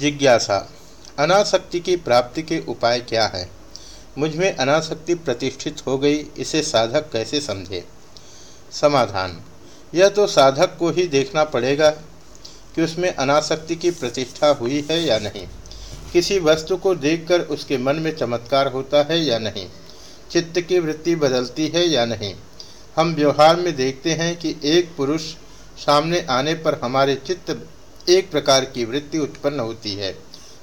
जिज्ञासा, अनासक्ति की प्राप्ति के उपाय क्या है? मुझमें अनासक्ति प्रतिष्ठित हो गई, इसे साधक कैसे समझे? समाधान, यह तो साधक को ही देखना पड़ेगा कि उसमें अनासक्ति की प्रतिष्ठा हुई है या नहीं। किसी वस्तु को देखकर उसके मन में चमत्कार होता है या नहीं? चित्त की वृत्ति बदलती है या नहीं? हम व्यवहार में देखते हैं कि एक पुरुष सामने आने पर हमारे चित्त एक प्रकार की वृत्ति उत्पन्न होती है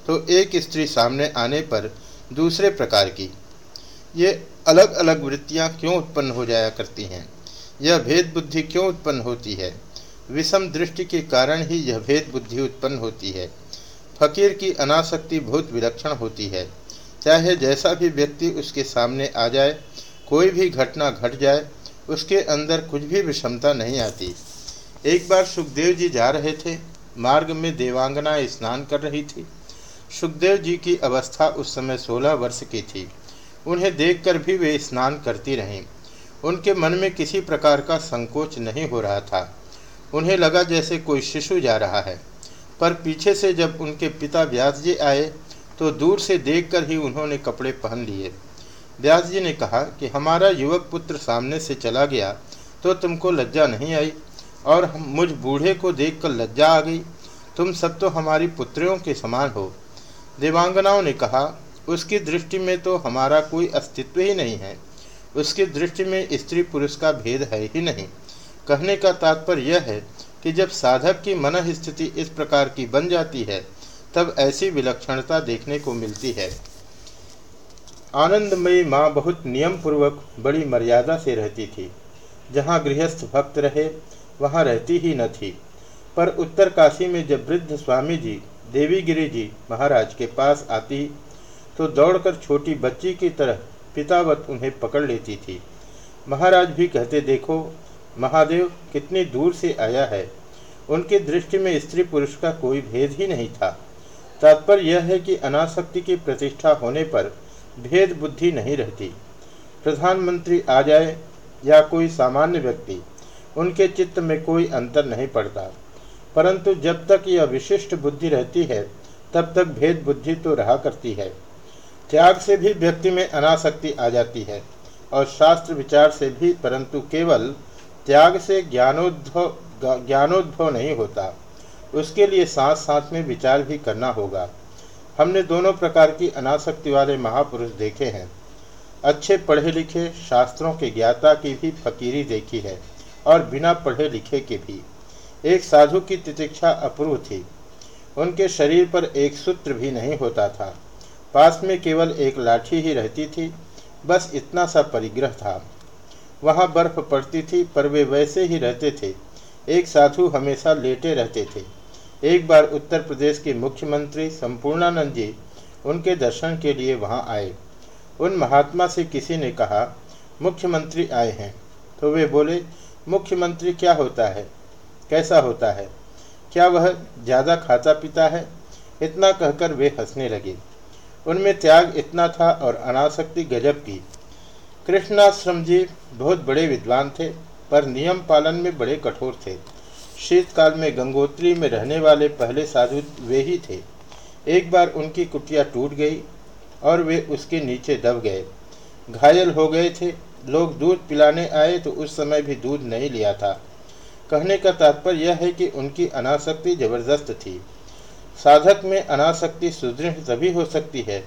तो एक स्त्री सामने आने पर दूसरे प्रकार की। ये अलग अलग वृत्तियाँ क्यों उत्पन्न हो जाया करती हैं? यह भेद बुद्धि क्यों उत्पन्न होती है? विषम दृष्टि के कारण ही यह भेद बुद्धि उत्पन्न होती है। फकीर की अनासक्ति बहुत विलक्षण होती है। चाहे जैसा भी व्यक्ति उसके सामने आ जाए, कोई भी घटना घट जाए, उसके अंदर कुछ भी विषमता नहीं आती। एक बार सुखदेव जी जा रहे थे मार्ग में देवांगना स्नान कर रही थी। सुखदेव जी की अवस्था उस समय सोलह वर्ष की थी। उन्हें देखकर भी वे स्नान करती रहीं। उनके मन में किसी प्रकार का संकोच नहीं हो रहा था। उन्हें लगा जैसे कोई शिशु जा रहा है। पर पीछे से जब उनके पिता व्यास जी आए तो दूर से देखकर ही उन्होंने कपड़े पहन लिए। व्यास जी ने कहा कि हमारा युवक पुत्र सामने से चला गया तो तुमको लज्जा नहीं आई? और मुझ बूढ़े को देखकर लज्जा आ गई, तुम सब तो हमारी पुत्रियों के समान हो। देवांगनाओं ने कहा, उसकी दृष्टि में तो हमारा कोई अस्तित्व ही नहीं है। उसकी दृष्टि में स्त्री पुरुष का भेद है ही नहीं। कहने का तात्पर्य यह है कि जब साधक की मन स्थिति इस प्रकार की बन जाती है, तब ऐसी विलक्षणता देखने को मिलती है। आनंदमयी माँ बहुत नियम पूर्वक बड़ी मर्यादा से रहती थी। जहाँ गृहस्थ भक्त रहे वहाँ रहती ही न थी। पर उत्तर काशी में जब वृद्ध स्वामी जी देवीगिरी जी महाराज के पास आती तो दौड़कर छोटी बच्ची की तरह पितावत उन्हें पकड़ लेती थी। महाराज भी कहते, देखो, महादेव कितनी दूर से आया है। उनकी दृष्टि में स्त्री पुरुष का कोई भेद ही नहीं था। तात्पर्य यह है कि अनासक्ति की प्रतिष्ठा होने पर भेद बुद्धि नहीं रहती। प्रधानमंत्री आ जाए या कोई सामान्य व्यक्ति उनके चित्त में कोई अंतर नहीं पड़ता। परंतु जब तक यह विशिष्ट बुद्धि रहती है, तब तक भेद बुद्धि तो रहा करती है। त्याग से भी व्यक्ति में अनासक्ति आ जाती है, और शास्त्र विचार से भी, परंतु केवल त्याग से ज्ञानोद्भव ज्ञानोद्भव नहीं होता। उसके लिए साथ साथ में विचार भी करना होगा। हमने दोनों प्रकार की अनासक्ति वाले महापुरुष देखे हैं। अच्छे पढ़े लिखे शास्त्रों के ज्ञाता की भी फकीरी देखी है। और बिना पढ़े लिखे के भी। एक साधु की तितिक्षा अपूर्व थी। उनके शरीर पर एक सूत्र भी नहीं होता था। पास में केवल एक लाठी ही रहती थी। बस इतना सा परिग्रह था। वहाँ बर्फ़ पड़ती थी, पर वे वैसे ही रहते थे। एक साधु हमेशा लेटे रहते थे। एक बार उत्तर प्रदेश के मुख्यमंत्री संपूर्णानंद जी उनके दर्शन के लिए वहाँ आए। उन महात्मा से किसी ने कहा, मुख्यमंत्री आए हैं। तो वे बोले मुख्यमंत्री क्या होता है? कैसा होता है? क्या वह ज़्यादा खाता पीता है? इतना कहकर वे हंसने लगे। उनमें त्याग इतना था और अनासक्ति गजब की। कृष्णाश्रम जी बहुत बड़े विद्वान थे, पर नियम पालन में बड़े कठोर थे। शीतकाल में गंगोत्री में रहने वाले पहले साधु वे ही थे। एक बार उनकी कुटिया टूट गई और वे उसके नीचे दब गए। घायल हो गए थे लोग दूध पिलाने आए तो उस समय भी दूध नहीं लिया था। कहने का तात्पर्य यह है कि उनकी अनासक्ति ज़बरदस्त थी। साधक में अनासक्ति सुदृढ़ तभी हो सकती है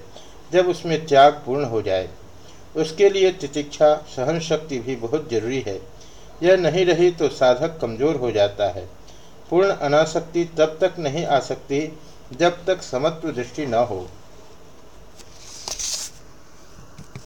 जब उसमें त्याग पूर्ण हो जाए। उसके लिए तितिक्षा सहन शक्ति भी बहुत ज़रूरी है। यह नहीं रही तो साधक कमज़ोर हो जाता है। पूर्ण अनासक्ति तब तक नहीं आ सकती जब तक समत्व दृष्टि न हो।